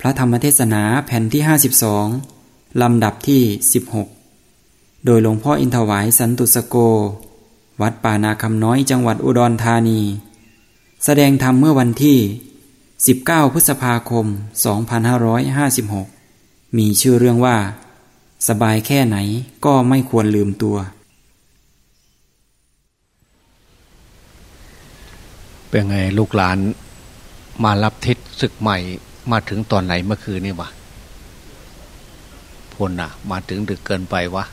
พระธรรมเทศนาแผ่นที่ 52 ลำดับที่ 16 โดยหลวงพ่ออินทวายสันตุสโก วัดป่านาคำน้อยจังหวัดอุดรธานี แสดงธรรมเมื่อวันที่ 19 พฤษภาคม 2556 มีชื่อเรื่องว่า สบายแค่ไหนก็ไม่ควรลืมตัว เป็นไงลูกหลานมารับทิศศึกใหม่ มาถึงตอนไหนเมื่อคืนนี่วะพลน่ะ มาถึงดึกเกินไปวะ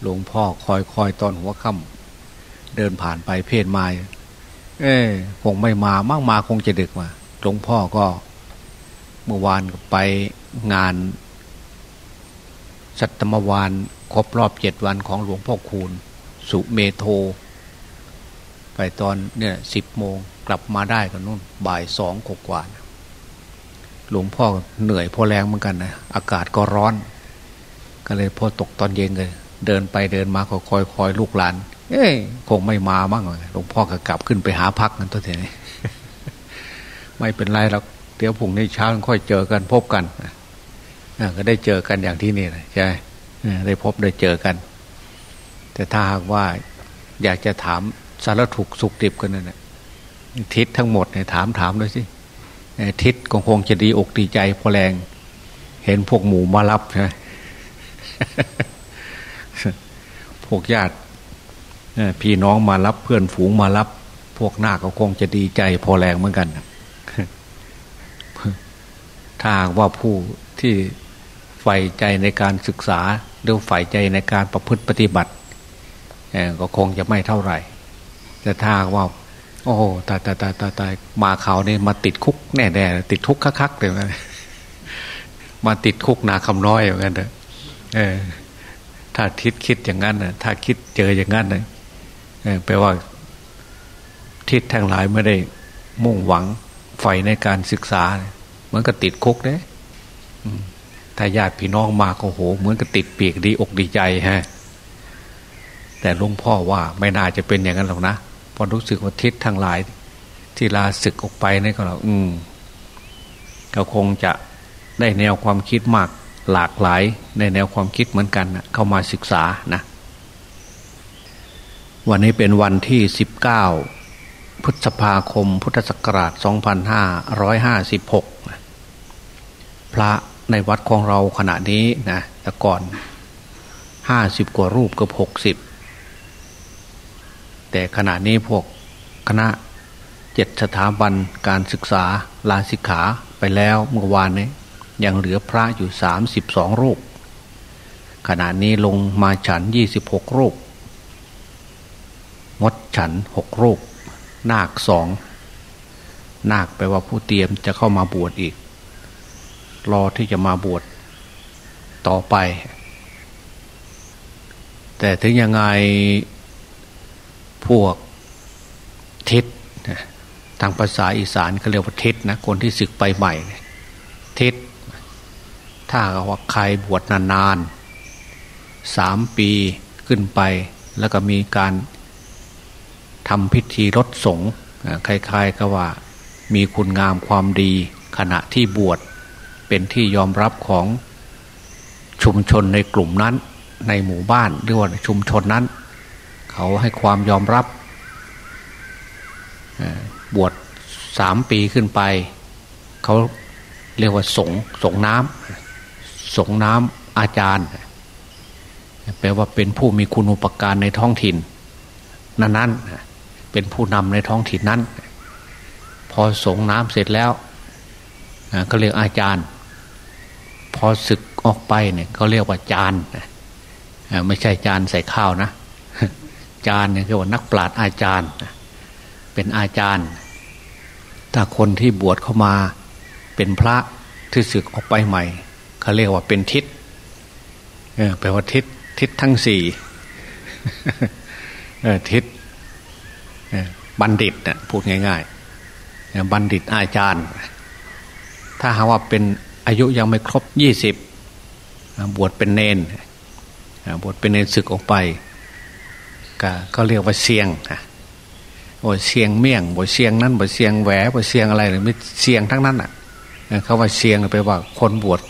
หลวงพ่อคอยคอยตอนหัวค่ำเดินผ่านไปเพศมาเอ้คงไม่มามั่งมาคงจะดึกมาหลวงพ่อก็ เมื่อวานไปงานสัตมวานครบรอบเจ็ดวันของหลวงพ่อคูณ สุเมโท ไปตอนเนี่ยสิบโมงกลับมาได้กันนู่นบ่ายสองกว่าหลวงพ่อเหนื่อยพอแรงเหมือนกันนะอากาศก็ร้อน ก็เลยพอตกตอนเย็นเลยเดินไปเดินมาคอยคอยลูกหลาน เอ้คงไม่มาบ้างหลวงพ่อก็กลับขึ้นไปหาพักกันตัวเนี้ไม่เป็นไรหรอกเดี๋ยวพรุ่งนี้เช้าค่อยเจอกันพบกันก็ได้เจอกันอย่างที่นี่นะใช่ได้พบได้เจอกัน แต่ถ้าหากว่าอยากจะถาม สารถูกสุกดิบกันนั่นแหละทิศทั้งหมดเนี่ยถามถามด้วยสิทิศก็คงจะดีอกดีใจพอแรง เห็นพวกหมูมารับใช่ไหมพวกญาติพี่น้องมารับเพื่อนฝูงมารับ พวกหน้าก็คงจะดีใจพอแรงเหมือนกันถ้าว่าผู้ที่ใฝ่ใจในการศึกษาหรือใฝ่ใจในการประพฤติปฏิบัติก็คงจะไม่เท่าไหร่ แต่ถ้าว่า โอ้ตายตายตายตายตายมาเขาเนี่ยมาติดคุกแน่แน่ติดคุกคักๆเลยนะมาติดคุกนาคำน้อยอย่างนั้นเออ ถ้าทิศคิดอย่างนั้นนะถ้าคิดเจออย่างนั้นนะแปลว่า ทิศทั้งหลายไม่ได้ มุ่งหวังใฝ่ในการศึกษาเหมือนกับติดคุกเด้ถ้าญาติพี่น้องมาก็โห เหมือนกับติดเปียกดีอกดีใจฮะแต่ลวงพ่อว่าไม่น่าจะเป็นอย่างนั้นหรอกนะ พอรู้สึกว่าทิศทั้งหลาย ที่ลาศึกออกไปนี่ก็เราอืมเขาคงจะได้แนวความคิดมากหลากหลายในแนวความคิดเหมือนกันนะเข้ามาศึกษานะวันนี้เป็นวันที่สิบเก้าพฤษภาคม พุทธศักราช 2556พระในวัดของเราขณะนี้นะแต่ก่อนห้าสิบกว่ารูปกับหกสิบ แต่ขณะนี้พวกคณะเจ็ดสถาบันการศึกษาลาสิกขาไปแล้วเมื่อวานนี้ยังเหลือพระอยู่สามสิบสองรูป ขณะนี้ลงมาฉันยี่สิบหกรูปงดฉันหกรูป นาคสองนาคแปลว่าผู้เตรียมจะเข้ามาบวชอีก รอที่จะมาบวชต่อไป แต่ถึงยังไง พวกทิศทางภาษาอีสานเขาเรียกว่าทิศนะคนที่ศึกไปใหม่ทิศถ้าว่าใครบวชนานๆสามปีขึ้นไป แล้วก็มีการทำพิธีรดสงคล้ายๆก็ว่ามีคุณงามความดีขณะที่บวชเป็นที่ยอมรับของชุมชนในกลุ่มนั้น ในหมู่บ้านหรือว่าชุมชนนั้น เขาให้ความยอมรับบวชสามปีขึ้นไป เขาเรียกว่าสงสงน้ำสงน้ำอาจารย์ แปลว่าเป็นผู้มีคุณอุปการในท้องถิ่น นั้นนั้นเป็นผู้นำในท้องถิ่นนั้น พอสงน้ำเสร็จแล้วก็เรียกอาจารย์ พอศึกออกไปเนี่ยเขาเรียกว่าจานไม่ใช่จานใส่ข้าวนะ จารย์เนี่ยคือว่านักปราชญ์อาจารย์ เป็นอาจารย์ ถ้าคนที่บวชเข้ามาเป็นพระที่ศึกออกไปใหม่เขาเรียกว่าเป็นทิศแปลว่าทิศทิศทั้งสี่ทิศบัณฑิตนะพูดง่ายๆ บัณฑิตอาจารย์ ถ้าหาว่าเป็นอายุยังไม่ครบยี่สิบบวชเป็นเนนบวชเป็นเนนศึกออกไป ก็เรียกว่าเสียงโอ้เสียงเมี่ยงบ่เสียงนั่นบ่เสียงแหวบ่เสียงอะไรเลยไม่เสียงทั้งนั้นอะเขาว่าเสียงไปว่าคนบวช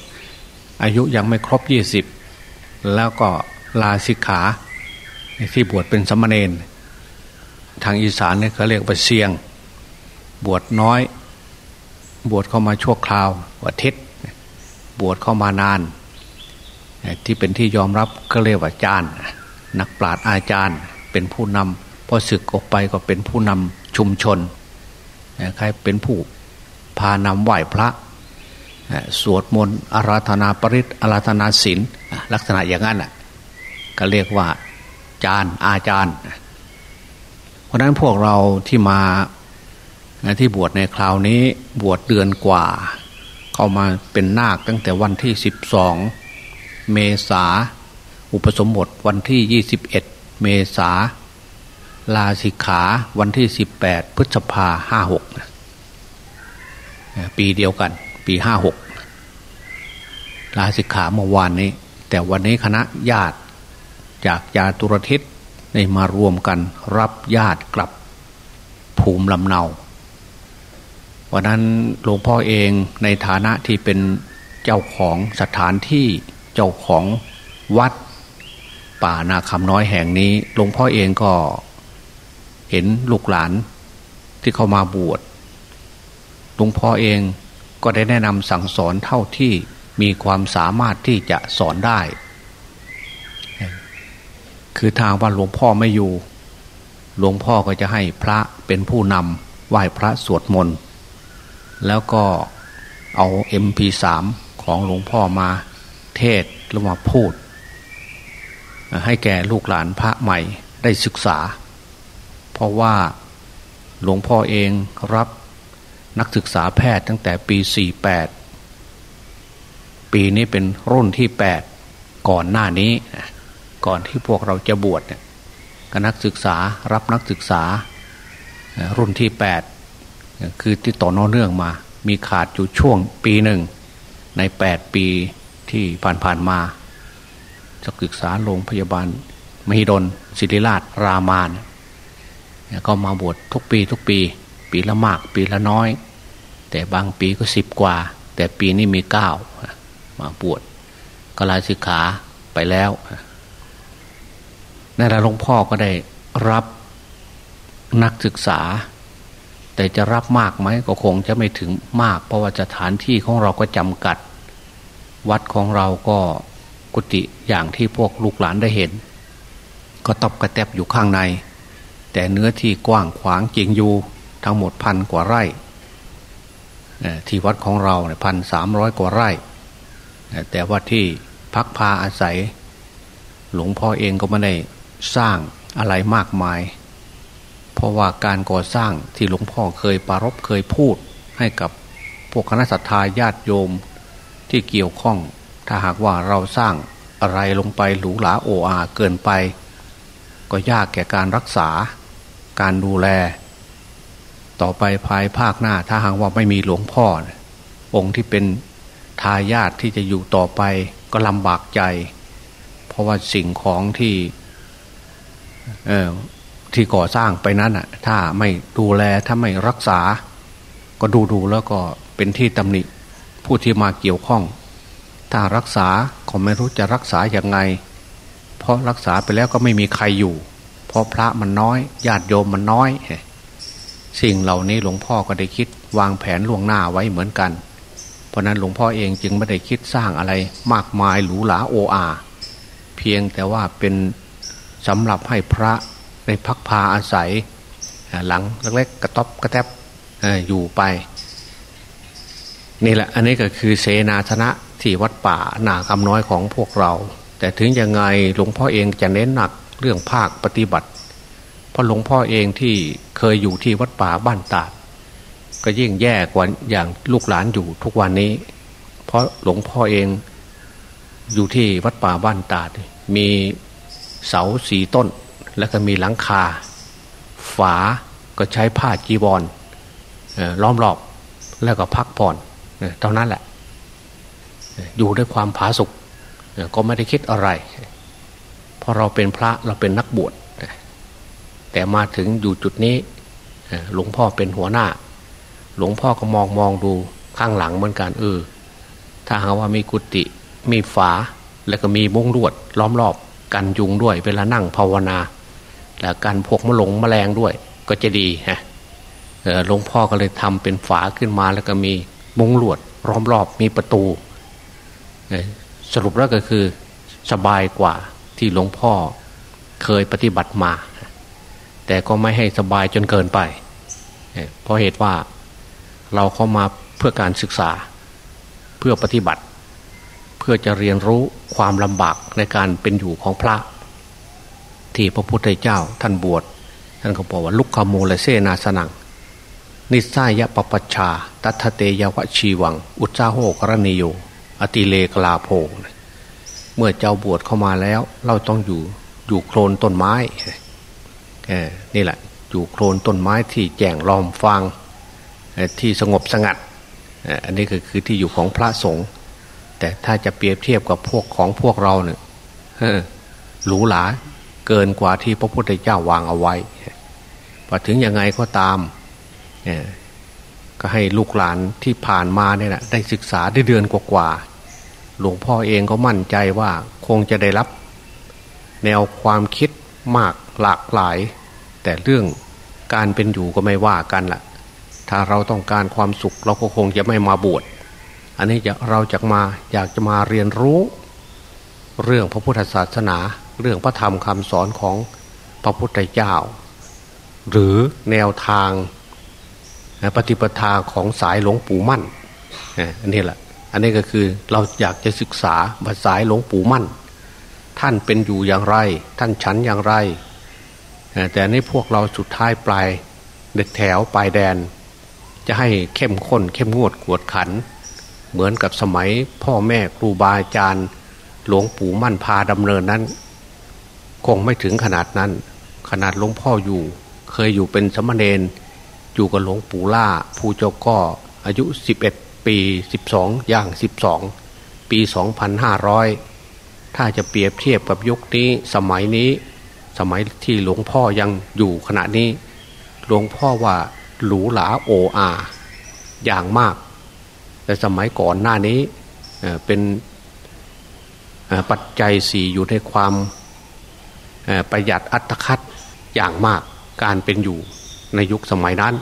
อายุยังไม่ครบยี่สิบแล้วก็ลาสิกขาที่บวชเป็นสมณเณรทางอีสานเนี่ยเขาเรียกว่าเสียง บวชน้อย บวชเข้ามาชั่วคราวว่าเทศบวชเข้ามานาน ที่เป็นที่ยอมรับก็เรียกว่าจานนักปราชญ์อาจารย์ เป็นผู้นำพอศึกออกไปก็เป็นผู้นำชุมชนใครเป็นผู้พานำไหว้พระสวดมนต์อาราธนาปริศอาราธนาศีลลักษณะอย่างนั้นก็เรียกว่าจานอาจารย์ เพราะนั้นพวกเราที่มาที่บวชในคราวนี้บวชเดือนกว่า เข้ามาเป็นนาคตั้งแต่วันที่สิบสองเมษาอุปสมบทวันที่ยี่สิบเอ็ด เมษาลาสิกขาวันที่สิบแปดพฤษภาห้าหกปีเดียวกัน ปีห้าหกลาสิกขาเมื่อวานนี้ แต่วันนี้คณะญาติจากยาตุรทิศได้มารวมกันรับญาติกลับภูมิลำเนาวันนั้นหลวงพ่อเองในฐานะที่เป็นเจ้าของสถานที่เจ้าของวัด ป่านาคำน้อยแห่งนี้หลวงพ่อเองก็เห็นลูกหลานที่เข้ามาบวชหลวงพ่อเองก็ได้แนะนำสั่งสอนเท่าที่มีความสามารถที่จะสอนได้ คือทางว่าหลวงพ่อไม่อยู่ หลวงพ่อก็จะให้พระเป็นผู้นำไหว้พระสวดมนต์ แล้วก็เอา MP3 ของหลวงพ่อมาเทศหรือมาพูด ให้แก่ลูกหลานพระใหม่ได้ศึกษา เพราะว่าหลวงพ่อเองรับนักศึกษาแพทย์ตั้งแต่ปี 48 ปีนี้เป็นรุ่นที่ 8 ก่อนหน้านี้ ก่อนที่พวกเราจะบวชเนี่ยก็นักศึกษารับนักศึกษารุ่นที่ 8 คือที่ต่อนอเนื่องมา มีขาดอยู่ช่วงปีหนึ่งใน 8 ปีที่ผ่านๆมา ศึกษาโรงพยาบาล มหิดลศิริราชรามานก็มาบวชทุกปีทุกปี ปีละมาก ปีละน้อย แต่บางปีก็สิบกว่า แต่ปีนี้มีเก้ามาบวชก็ลาสิกขาไปแล้วนั่นแหละหลวงพ่อก็ได้รับนักศึกษา แต่จะรับมากไหมก็คงจะไม่ถึงมาก เพราะว่าสถานที่ของเราก็จำกัด วัดของเราก็ กุฏิอย่างที่พวกลูกหลานได้เห็น ก็ตบกระแตบอยู่ข้างใน แต่เนื้อที่กว้างขวางจริงอยู่ทั้งหมดพันกว่าไร่ที่วัดของเราเนี่ยพันสามร้อยกว่าไร่ แต่ว่าที่พักพาอาศัย หลวงพ่อเองก็ไม่ได้สร้างอะไรมากมาย เพราะว่าการก่อสร้างที่หลวงพ่อเคยปารบเคยพูดให้กับพวกคณะสัตยาญาติโยมที่เกี่ยวข้อง ถ้าหากว่าเราสร้างอะไรลงไปหรูหราโออาเกินไป ก็ยากแก่การรักษา การดูแล ต่อไปภายภาคหน้า ถ้าหากว่าไม่มีหลวงพ่อ องค์ที่เป็นทายาทที่จะอยู่ต่อไปก็ลำบากใจ เพราะว่าสิ่งของที่เออที่ก่อสร้างไปนั้นอะ ถ้าไม่ดูแลถ้าไม่รักษา ก็ดูดูแล้วก็เป็นที่ตำหนิผู้ที่มาเกี่ยวข้อง ถ้ารักษาก็ไม่รู้จะรักษาอย่างไง เพราะรักษาไปแล้วก็ไม่มีใครอยู่ เพราะพระมันน้อยญาติโยมมันน้อย สิ่งเหล่านี้หลวงพ่อก็ได้คิดวางแผนล่วงหน้าไว้เหมือนกัน เพราะนั้นหลวงพ่อเองจึงไม่ได้คิดสร้างอะไรมากมายหรูหราโออาเพียงแต่ว่าเป็นสำหรับให้พระได้พักพาอาศัย หลังเล็กๆกระต๊อบกระแทบอยู่ไป นี่แหละอันนี้ก็คือเสนาชนะ ที่วัดป่าหนาคำน้อยของพวกเรา แต่ถึงยังไงหลวงพ่อเองจะเน้นหนักเรื่องภาคปฏิบัติเพราะหลวงพ่อเองที่เคยอยู่ที่วัดป่าบ้านตาด ก็ยิ่งแย่กว่าอย่างลูกหลานอยู่ทุกวันนี้ เพราะหลวงพ่อเองอยู่ที่วัดป่าบ้านตาด มีเสาสีต้น แล้วก็มีหลังคา ฝาก็ใช้ผ้าจีบอลล้อมรอบแล้วก็พักผ่อนเท่านั้นแหละ อยู่ด้วยความผาสุกก็ไม่ได้คิดอะไรเพราะเราเป็นพระเราเป็นนักบวชแต่มาถึงอยู่จุดนี้หลวงพ่อเป็นหัวหน้า หลวงพ่อก็มองมองดูข้างหลังเหมือนกันเออถ้าหาว่ามีกุฏิมีฝาแล้วก็มีมุ้งลวด ล้อมรอบกันยุงด้วย เวลานั่งภาวนา แล้วกันพวกมะหลงมแมลงด้วย ก็จะดีฮะหลวงพ่อก็เลยทำเป็นฝาขึ้นมาแล้วก็มีมุ้งลวดล้อมรอบมีประตู สรุปแล้วก็คือสบายกว่าที่หลวงพ่อเคยปฏิบัติมา แต่ก็ไม่ให้สบายจนเกินไป เพราะเหตุว่าเราเข้ามาเพื่อการศึกษาเพื่อปฏิบัติ เพื่อจะเรียนรู้ความลำบากในการเป็นอยู่ของพระ ที่พระพุทธเจ้าท่านบวชท่านก็บอกว่าลุกขโมลเสนาสนัง นิสายะปปชชา ตัทเตยวชีวัง อุจจาโหกรณีโย อติเลกลาโพเมื่อเจ้าบวชเข้ามาแล้ว เราต้องอยู่อยู่โคลนต้นไม้นี่แหละ อยู่โคลนต้นไม้ที่แจ่งลอมฟางที่สงบสงัด อันนี้คือคือที่อยู่ของพระสงฆ์แต่ถ้าจะเปรียบเทียบกับพวกของพวกเราเนี่ยหรูหราเกินกว่าที่พระพุทธเจ้าวางเอาไว้พอถึงยังไงก็ตามก็ให้ลูกหลานที่ผ่านมาเนี่ยนะได้ศึกษาได้เดือนกว่า หลวงพ่อเองก็มั่นใจว่าคงจะได้รับ แนวความคิดมากหลากหลาย แต่เรื่องการเป็นอยู่ก็ไม่ว่ากันละ่ะ ถ้าเราต้องการความสุขเราก็คงจะไม่มาบวชอันนี้จะเราจะมาอยากจะมาเรียนรู้ เรื่องพระพุทธศาสนา เรื่องพระธรรมคำสอนของพระพุทธเจ้า หรือแนวทางปฏิปทาของสายหลวงปู่มั่นอันนี้แหละ อันนี้ก็คือเราอยากจะศึกษาภาษาหลวงปู่มั่น ท่านเป็นอยู่อย่างไร ท่านฉันอย่างไร แต่ในพวกเราสุดท้ายปลายเด็ดแถวปลายแดน จะให้เข้มข้น เข้มงวดกวดขัน เหมือนกับสมัยพ่อแม่ครูบาอาจารย์ หลวงปู่มั่นพาดำเนินนั้น คงไม่ถึงขนาดนั้น ขนาดหลวงพ่ออยู่ เคยอยู่เป็นสมณเณรอยู่กับหลวงปู่ล่าผู้เจ้าก็อายุ 11 ปี12ย่าง12ปี2500ถ้าจะเปรียบเทียบกับยุคนี้สมัยนี้ สมัยที่หลวงพ่อยังอยู่ขณะนี้ หลวงพ่อว่าหรูหราโออาอย่างมาก แต่สมัยก่อนหน้านี้เป็นปัจจัยสี่อยู่ในความประหยัดอัตคัดอย่างมากการเป็นอยู่ในยุคสมัยนั้น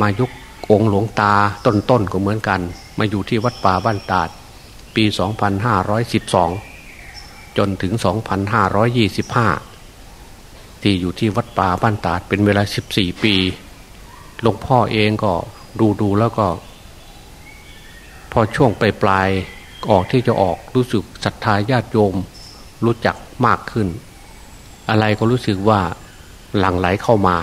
มายุค องหลวงตาต้นๆก็เหมือนกัน มาอยู่ที่วัดป่าบ้านตาด ปี 2512 จนถึง 2525 ที่อยู่ที่วัดป่าบ้านตาดเป็นเวลา 14 ปีหลวงพ่อเองก็ดูดูแล้วก็ พอช่วงปลายปลายออกที่จะออกรู้สึกศรัทธาญาติโยมรู้จักมากขึ้น อะไรก็รู้สึกว่าหลั่งไหลเข้ามา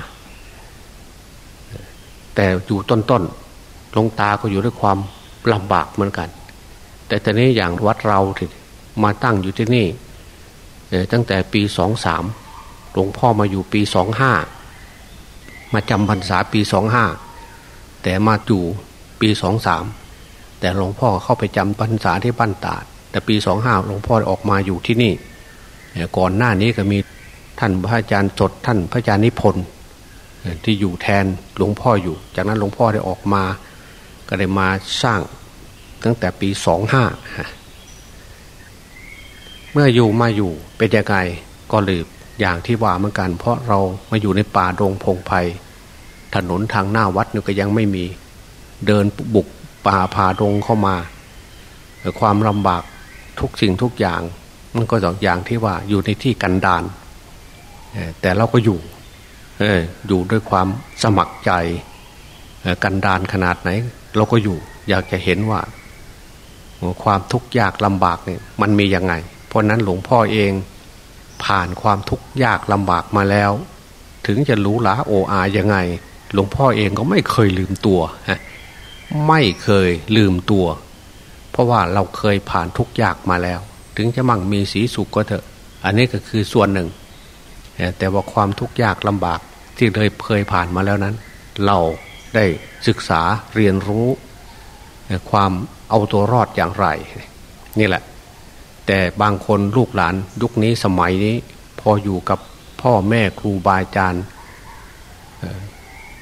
แต่อยู่ต้นๆหลวงตาก็อยู่ด้วยความลำบากเหมือนกัน แต่ตอนนี้อย่างวัดเราที่มาตั้งอยู่ที่นี่ตั้งแต่ปีสองสามหลวงพ่อมาอยู่ปีสองห้ามาจำพรรษาปีสองห้าแต่มาอยู่ปีสองสามแต่หลวงพ่อเข้าไปจำพรรษาที่บ้านตาด แต่ปีสองห้าหลวงพ่อออกมาอยู่ที่นี่ก่อนหน้านี้ก็มีท่านพระอาจารย์สดท่านพระอาจารย์นิพนธ์ ที่อยู่แทนหลวงพ่ออยู่ จากนั้นหลวงพ่อได้ออกมา ก็ได้มาสร้างตั้งแต่ปีสองห้าเมื่ออยู่มาอยู่เป็นยังไงก็ลืมอย่างที่ว่าเหมือนกัน เพราะเรามาอยู่ในป่าดงพงไพ่ถนนทางหน้าวัดนี่ก็ยังไม่มีเดินบุกป่าผาดงเข้ามาความลำบากทุกสิ่งทุกอย่าง มันก็สองอย่างที่ว่าอยู่ในที่กันดานแต่เราก็อยู่ อยู่ด้วยความสมัครใจกันดานขนาดไหน เราก็อยู่อยากจะเห็นว่า ความทุกข์ยากลำบากเนี่ยมันมียังไง เพราะนั้นหลวงพ่อเองผ่านความทุกข์ยากลำบากมาแล้ว ถึงจะรู้หลาโออายังไง หลวงพ่อเองก็ไม่เคยลืมตัวฮะไม่เคยลืมตัว เพราะว่าเราเคยผ่านทุกข์ยากมาแล้ว ถึงจะมั่งมีสีสุขก็เถอะ อันนี้ก็คือส่วนหนึ่ง แต่ว่าความทุกข์ยากลำบากที่เคยเคยผ่านมาแล้วนั้น เราได้ศึกษาเรียนรู้ ความเอาตัวรอดอย่างไร นี่แหละ แต่บางคนลูกหลานยุคนี้สมัยนี้ พออยู่กับพ่อแม่ครูบาอาจารย์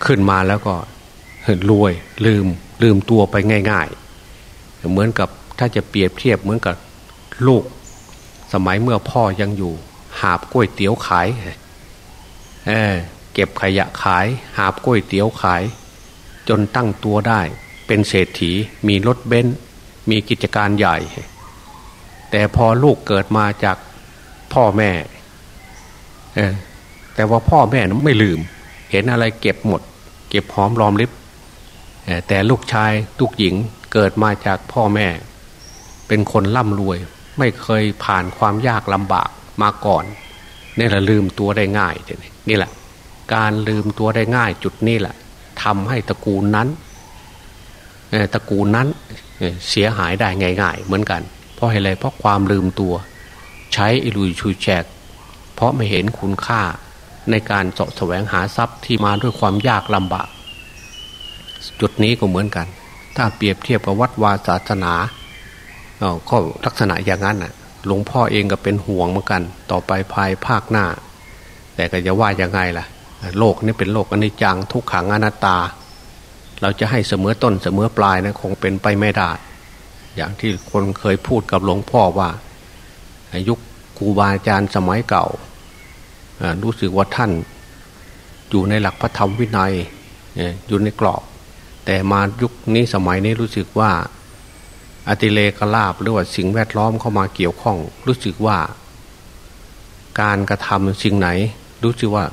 ขึ้นมาแล้วก็รวยลืมลืมตัวไปง่าย ๆ เหมือนกับถ้าจะเปรียบเทียบเหมือนกับลูก สมัยเมื่อพ่อยังอยู่ หาบกล้วยเตี๋ยวขายเออเก็บขยะขาย หาบกล้วยเตี๋ยวขาย จนตั้งตัวได้ เป็นเศรษฐีมีรถเบนซ์มีกิจการใหญ่ แต่พอลูกเกิดมาจากพ่อแม่แต่ว่าพ่อแม่นั้นไม่ลืม เห็นอะไรเก็บหมด เก็บหอมรอมริบแต่ลูกชายลูกหญิงเกิดมาจากพ่อแม่ เป็นคนร่ำรวย ไม่เคยผ่านความยากลำบาก มาก่อนนี่แหละลืมตัวได้ง่ายนี่แหละ การลืมตัวได้ง่ายจุดนี้แหละทำให้ตระกูลนั้นตระกูลนั้นเสียหายได้ง่าย ๆ เหมือนกัน เพราะอะไรเพราะความลืมตัว ใช้อิลุยชูแจก เพราะไม่เห็นคุณค่าในการเสาะแสวงหาทรัพย์ที่มาด้วยความยากลำบาก จุดนี้ก็เหมือนกัน ถ้าเปรียบเทียบกับวัดวาศาสนาก็ลักษณะอย่างนั้นน่ะ หลวงพ่อเองก็เป็นห่วงเหมือนกัน ต่อไปภายภาคหน้า แต่ก็จะว่ายังไงล่ะ โลกนี้เป็นโลกอนิจจังทุกขังอนัตตา เราจะให้เสมอต้นเสมอปลายนะคงเป็นไปไม่ได้ อย่างที่คนเคยพูดกับหลวงพ่อว่ายุคครูบาอาจารย์สมัยเก่ารู้สึกว่าท่าน อยู่ในหลักพระธรรมวินัยอยู่ในกรอบ แต่มายุคนี้สมัยนี้รู้สึกว่า อติเลกลาบหรือว่าสิ่งแวดล้อมเข้ามาเกี่ยวข้อง รู้สึกว่า การกระทำสิ่งไหน รู้สึกว่า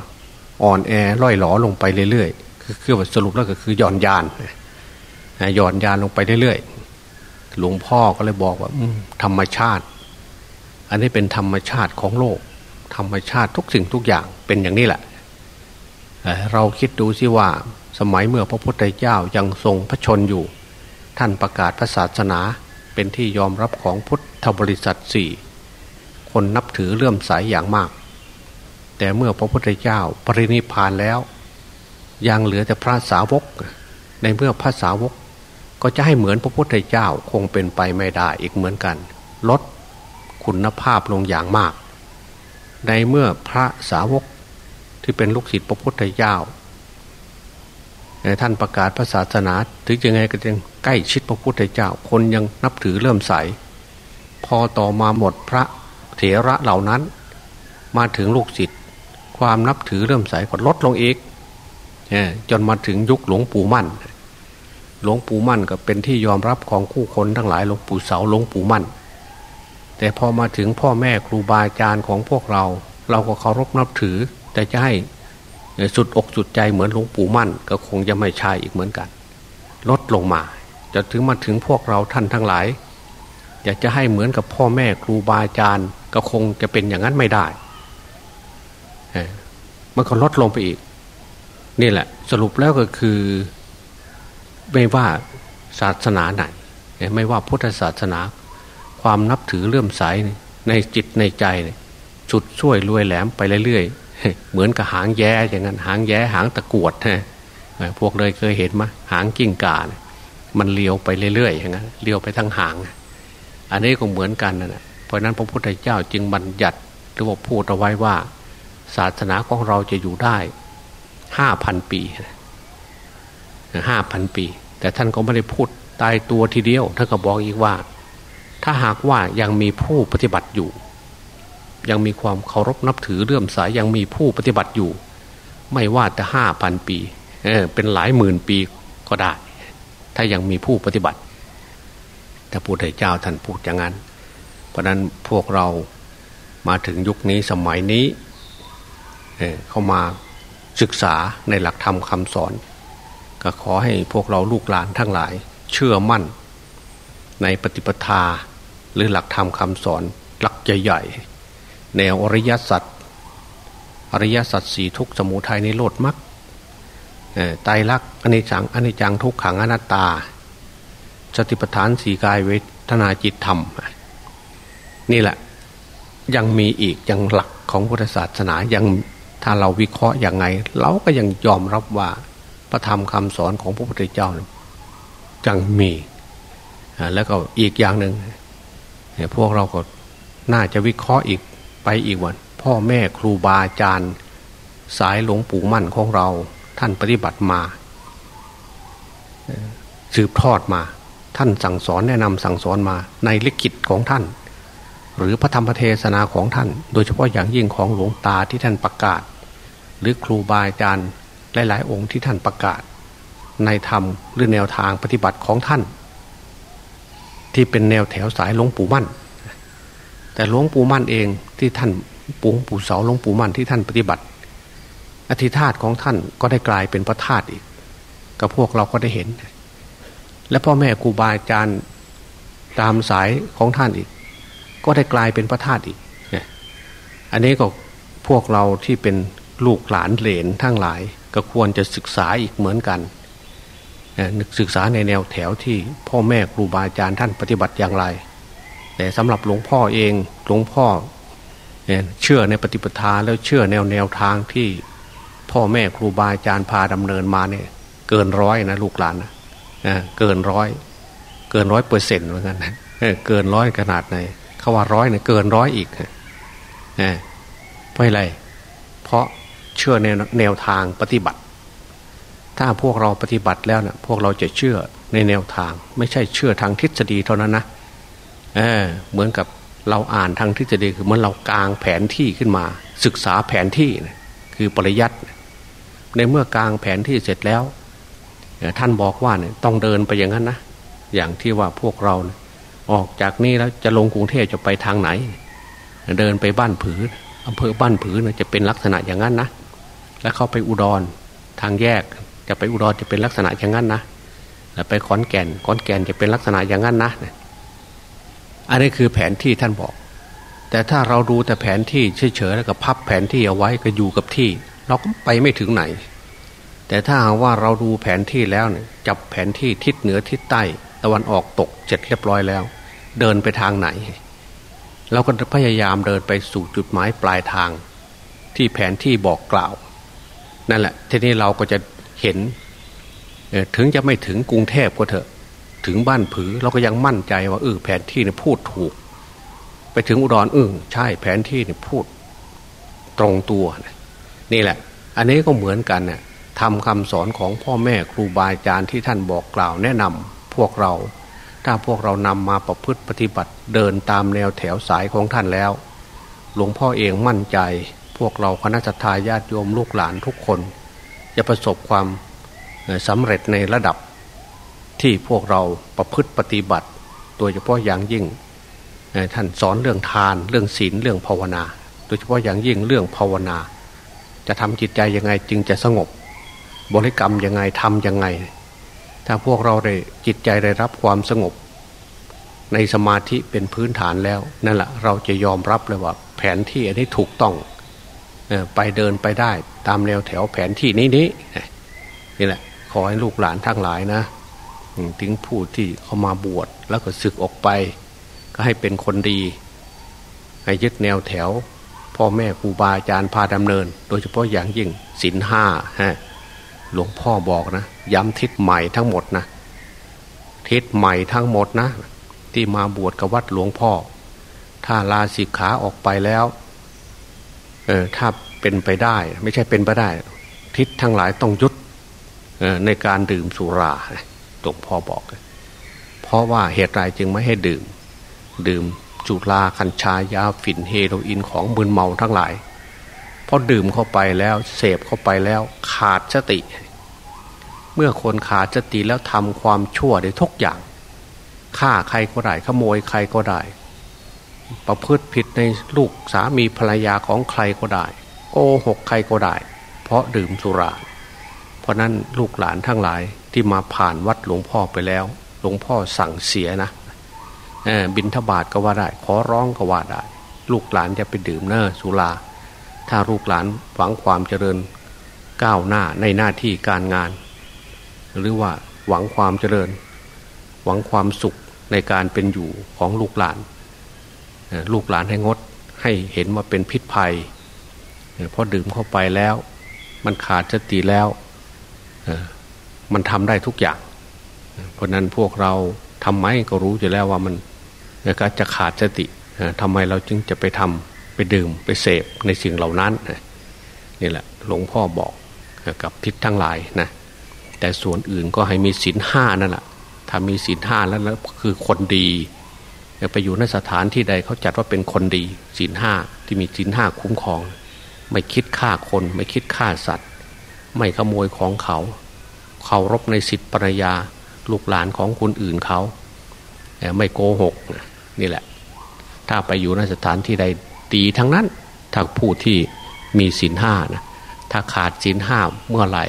อ่อนแอล่อยหลอลงไปเรื่อยๆคือคือสรุปแล้วก็คือหย่อนยานหย่อนยานลงไปเรื่อยๆหลวงพ่อก็เลยบอกว่าธรรมชาติ อันนี้เป็นธรรมชาติของโลก ธรรมชาติทุกสิ่งทุกอย่างเป็นอย่างนี้แหละเราคิดดูสิว่าสมัยเมื่อพระพุทธเจ้ายังทรงพระชนอยู่ ท่านประกาศพระศาสนาเป็นที่ยอมรับของพุทธบริษัทสี่คนนับถือเลื่อมใสยอย่างมาก แต่เมื่อพระพุทธเจ้าปรินิพานแล้ว ยังเหลือแต่พระสาวก ในเมื่อพระสาวกก็จะให้เหมือนพระพุทธเจ้าคงเป็นไปไม่ได้อีกเหมือนกัน ลดคุณภาพลงอย่างมาก ในเมื่อพระสาวกที่เป็นลูกศิษย์พระพุทธเจ้าท่านประกาศพระศาสนาถึงยังไงก็ยังใกล้ชิดพระพุทธเจ้า คนยังนับถือเริ่มใส พอต่อมาหมดพระเถระเหล่านั้น มาถึงลูกศิษย์ความนับถือเริ่มใสก็ลดลงอีกจนมาถึงยุคหลวงปู่มั่น หลวงปู่มั่นก็เป็นที่ยอมรับของคู่คนทั้งหลายหลวงปู่เสาหลวงปู่มั่น แต่พอมาถึงพ่อแม่ครูบาอาจารย์ของพวกเรา เราก็เคารพนับถือ แต่จะให้สุดอกสุดใจเหมือนหลวงปู่มั่น ก็คงจะไม่ใช่อีกเหมือนกัน ลดลงมา จะถึงมาถึงพวกเราท่านทั้งหลาย อยากจะให้เหมือนกับพ่อแม่ครูบาอาจารย์ ก็คงจะเป็นอย่างนั้นไม่ได้มันก็ลดลงไปอีก นี่แหละ สรุปแล้วก็คือ ไม่ว่าศาสนาไหนไม่ว่าพุทธศาสนา ความนับถือเลื่อมใสในจิตในใจจุดช่วยรวยแหลมไปเรื่อยๆ เหมือนกับหางแย้อย่างนั้น หางแย้หางตะกวดฮะพวกเลยเคยเห็นไหมหางกิ้งก่า มันเลี้ยวไปเรื่อยๆอย่างนั้นเลี้ยวไปทั้งหาง อันนี้ก็เหมือนกันนะเพราะนั้นพระพุทธเจ้าจึงบัญญัติหรือว่าพูดเอาไว้ว่า ศาสนาของเราจะอยู่ได้ห้าพันปีห้าพันปี แต่ท่านก็ไม่ได้พูดตายตัวทีเดียวท่านก็บอกอีกว่า ถ้าหากว่ายังมีผู้ปฏิบัติอยู่ ยังมีความเคารพนับถือเลื่อมใสยยังมีผู้ปฏิบัติอยู่ ไม่ว่าแต่ห้าพันปีเออเป็นหลายหมื่นปีก็ได้ ถ้ายังมีผู้ปฏิบัติถ้าพุทธเจ้าท่านพูดอย่างนั้น เพราะนั้นพวกเรามาถึงยุคนี้สมัยนี้เเข้ามาศึกษาในหลักธรรมคำสอน ก็ขอให้พวกเราลูกหลานทั้งหลาย เชื่อมั่น ในปฏิปทาหรือหลักธรรมคำสอนหลักใหญ่ๆแนวอริยสัจอริยสัจสี่ทุกสมุทัยในโลดมัก ไตรลักษณ์อนิจจังอนิจจังทุกขังอนัตตา สติปัฏฐานสีกายเวทนาจิตธรรม นี่แหละยังมีอีกยังหลักของพุทธศาสนายังถ้าเราวิเคราะห์อย่างไง เราก็ยังยอมรับว่าพระธรรมคำสอนของพระพุทธเจ้ายังมีแล้วก็อีกอย่างหนึ่งพวกเราก็น่าจะวิเคราะห์อีกไปอีกวัน พ่อแม่ครูบาอาจารย์ สายหลวงปู่มั่นของเรา ท่านปฏิบัติมาสืบทอดมา ท่านสั่งสอนแนะนำสั่งสอนมาในลิขิตของท่าน หรือพระธรรมเทศนาของท่าน โดยเฉพาะอย่างยิ่งของหลวงตาที่ท่านประกาศ หรือครูบาอาจารย์หลาย ๆ องค์ที่ท่านประกาศ ในธรรมหรือแนวทางปฏิบัติของท่าน ที่เป็นแนวแถวสายหลวงปู่มั่น แต่หลวงปู่มั่นเองที่ท่านปู่ปู่เสาหลวงปู่มั่นที่ท่านปฏิบัติ อธิธาตของท่านก็ได้กลายเป็นพระธาตุอีกกับพวกเราก็ได้เห็น และพ่อแม่ครูบาอาจารย์ตามสายของท่านอีก ก็ได้กลายเป็นพระธาตุอีกอันนี้ก็พวกเราที่เป็นลูกหลานเหลนทั้งหลาย ก็ควรจะศึกษาอีกเหมือนกันศึกษาในแนวแถวที่พ่อแม่ครูบาอาจารย์ท่านปฏิบัติอย่างไร แต่สำหรับหลวงพ่อเองหลวงพ่อเชื่อในปฏิปทาแล้วเชื่อแนวแนวทางที่ พ่อแม่ครูบาอาจารย์พาดำเนินมาเนี่ย เกินร้อยนะลูกหลานนะเกินร้อย เกินร้อยเปอร์เซ็นต์เหมือนกันนะเกินร้อยขนาดไหนเขาว่าร้อยเนี่ยเกินร้อยอีกเพราะอะไร เพราะเชื่อในแนวทางปฏิบัติ ถ้าพวกเราปฏิบัติแล้วเนะ่ยพวกเราจะเชื่อในแนวทาง ไม่ใช่เชื่อทางทฤษฎีเท่านั้นนะเออเหมือนกับเราอ่านทางทฤษฎีคือเหมือนเรากางแผนที่ขึ้นมา ศึกษาแผนที่นะคือปริยัติ ในเมื่อกางแผนที่เสร็จแล้ว ท่านบอกว่าเนี่ยต้องเดินไปอย่างนั้นนะอย่างที่ว่าพวกเราออกจากนี่แล้วจะลงกรุงเทพจะไปทางไหน เดินไปบ้านผืออำเภอบ้านผือนี่ยจะเป็นลักษณะอย่างนั้นนะแล้วเข้าไปอุดรทางแยก จะไปอุดรจะเป็นลักษณะอย่างนั้นนะแล้วไปขอนแก่นขอนแก่นจะเป็นลักษณะอย่างนั้นนะอันนี้คือแผนที่ท่านบอก แต่ถ้าเราดูแต่แผนที่เฉยๆแล้วก็พับแผนที่เอาไว้ก็อยู่กับที่ เราก็ไปไม่ถึงไหน แต่ถ้าหากว่าเราดูแผนที่แล้วเนี่ยจับแผนที่ทิศเหนือทิศใต้ตะวันออกตกเจ็ดเรียบร้อยแล้ว เดินไปทางไหน เราก็พยายามเดินไปสู่จุดหมายปลายทาง ที่แผนที่บอกกล่าว นั่นแหละ ทีนี้เราก็จะเห็นถึงจะไม่ถึงกรุงเทพก็เถอะ ถึงบ้านผือเราก็ยังมั่นใจว่าเออแผนที่เนี่ยพูดถูก ไปถึงอุดรอึ้งใช่แผนที่เนี่ยพูดตรงตัวนี่ นี่แหละ อันนี้ก็เหมือนกันเนี่ยทำคำสอนของพ่อแม่ครูบาอาจารย์ที่ท่านบอกกล่าวแนะนำพวกเรา ถ้าพวกเรานำมาประพฤติปฏิบัติเดินตามแนวแถวสายของท่านแล้ว หลวงพ่อเองมั่นใจ พวกเราคณะทาญาติโยมลูกหลานทุกคน จะประสบความสำเร็จในระดับที่พวกเราประพฤติปฏิบัติ โดยเฉพาะอย่างยิ่งท่านสอนเรื่องทานเรื่องศีลเรื่องภาวนา โดยเฉพาะอย่างยิ่งเรื่องภาวนา จะทำจิตใจยังไงจึงจะสงบ บริกรรมยังไงทำยังไง ถ้าพวกเราได้จิตใจได้รับความสงบ ในสมาธิเป็นพื้นฐานแล้วนั่นแหละเราจะยอมรับเลยว่า แผนที่อันนี้ถูกต้องไปเดินไปได้ตามแนวแถวแผนที่นี้นี้นี่แหละ ขอให้ลูกหลานทั้งหลายนะถึงผู้ที่เขามาบวชแล้วก็ศึกออกไป ก็ให้เป็นคนดี ให้ยึดแนวแถว พ่อแม่ครูบาอาจารย์พาดำเนิน โดยเฉพาะอย่างยิ่งศีลห้าฮะหลวงพ่อบอกนะ ย้ำทิศใหม่ทั้งหมดนะทิศใหม่ทั้งหมดนะ ที่มาบวชกับวัดหลวงพ่อ ถ้าลาสิกขาออกไปแล้วเออถ้าเป็นไปได้ ไม่ใช่เป็นไปได้ ทิศทั้งหลายต้องยุดในการดื่มสุราหลวงพ่อบอก เพราะว่าเหตุไรจึงไม่ให้ดื่ม ดื่ม จุลาคัญชายาฝิ่นเฮโรอีนของมึนเมาทั้งหลายพอดื่มเข้าไปแล้วเสพเข้าไปแล้วขาดสติ เมื่อคนขาดสติแล้วทำความชั่วได้ทุกอย่างฆ่าใครก็ได้ขโมยใครก็ได้ ประพฤติผิดในลูกสามีภรรยาของใครก็ได้ โกหกใครก็ได้ เพราะดื่มสุรา เพราะนั้นลูกหลานทั้งหลายที่มาผ่านวัดหลวงพ่อไปแล้ว หลวงพ่อสั่งเสียนะ บินทบาทก็ว่าได้ ขอร้องก็ว่าได้ ลูกหลานจะไปดื่มเนอสุรา ถ้าลูกหลานหวังความเจริญก้าวหน้าในหน้าที่การงาน หรือว่าหวังความเจริญ หวังความสุขในการเป็นอยู่ของลูกหลาน ลูกหลานให้งดให้เห็นว่าเป็นพิษภัยเพราะดื่มเข้าไปแล้ว มันขาดสติแล้วมันทำได้ทุกอย่าง เพราะนั้นพวกเราทำไมก็รู้อยู่แล้วว่ามัน ก็จะขาดสติทำไมเราจึงจะไปทำไปดื่มไปเสพในสิ่งเหล่านั้นนี่แหละหลวงพ่อบอกกับทิศทั้งหลายนะแต่ส่วนอื่นก็ให้มีศีลห้านั่นแหละถ้ามีศีลห้าแล้วคือคนดีไปอยู่ในสถานที่ใดเขาจัดว่าเป็นคนดีศีลห้าที่มีศีลห้าคุ้มครอง ไม่คิดฆ่าคน ไม่คิดฆ่าสัตว์ ไม่ขโมยของเขาเคารพในสิทธิปรยาลูกหลานของคนอื่นเขา ไม่โกหก นี่แหละ ถ้าไปอยู่ในสถานที่ใดดีทั้งนั้นถ้าผู้ที่มีศีลห้านะถ้าขาดศีลห้าเมื่อไหร่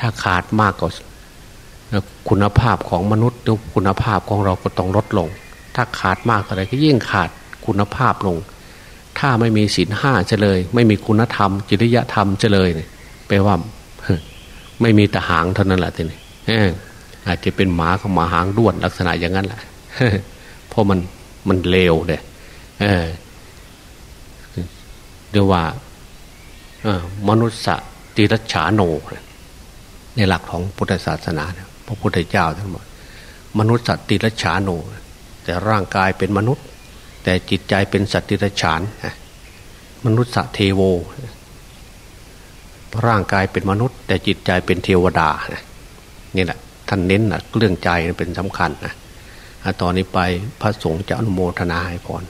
ถ้าขาดมากก็คุณภาพของมนุษย์คุณภาพของเราก็ต้องลดลง ถ้าขาดมากอะไรก็ยิ่งขาดคุณภาพลง ถ้าไม่มีศีลห้าเฉลย ไม่มีคุณธรรม จริยธรรมเฉลยเนี่ยแปลว่า ไม่มีตะหางเท่านั้นแหละทีนี้อาจจะเป็นหมาของหมาหางด้วนลักษณะอย่างนั้นแหละเพราะมัน มันเลวเลยเรียกว่ามนุษย์ติรชาโน ในหลักของพุทธศาสนาพระพุทธเจ้าท่านบอกมนุษย์สติรชาโน แต่ร่างกายเป็นมนุษย์ แต่จิตใจเป็นสัตติรฉานมนุษย์เทโว ร่างกายเป็นมนุษย์ แต่จิตใจเป็นเทวดานี่แหละท่านเน้นนะเรื่องใจเป็นสำคัญนะ ตอนนี้ไปพระสงฆ์จะอนุโมทนาให้พร